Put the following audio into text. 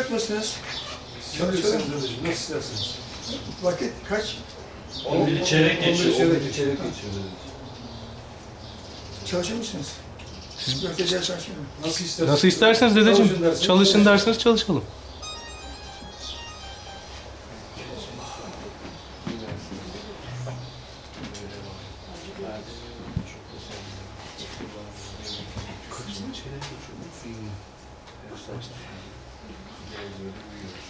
Çalışacak mısınız? Çalışırsanız dedeciğim, nasıl isterseniz. Vakit kaç? 11 çeyrek geçiyor. 11 çeyrek, çeyrek geçiyor. Çalışır mısınız? Siz çalışır mı? Nasıl isterseniz. Nasıl isterseniz Çalışın dedeciğim. derseniz Çalışın derseniz çalışalım. terms of who you.